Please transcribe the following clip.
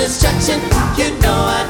destruction. You know I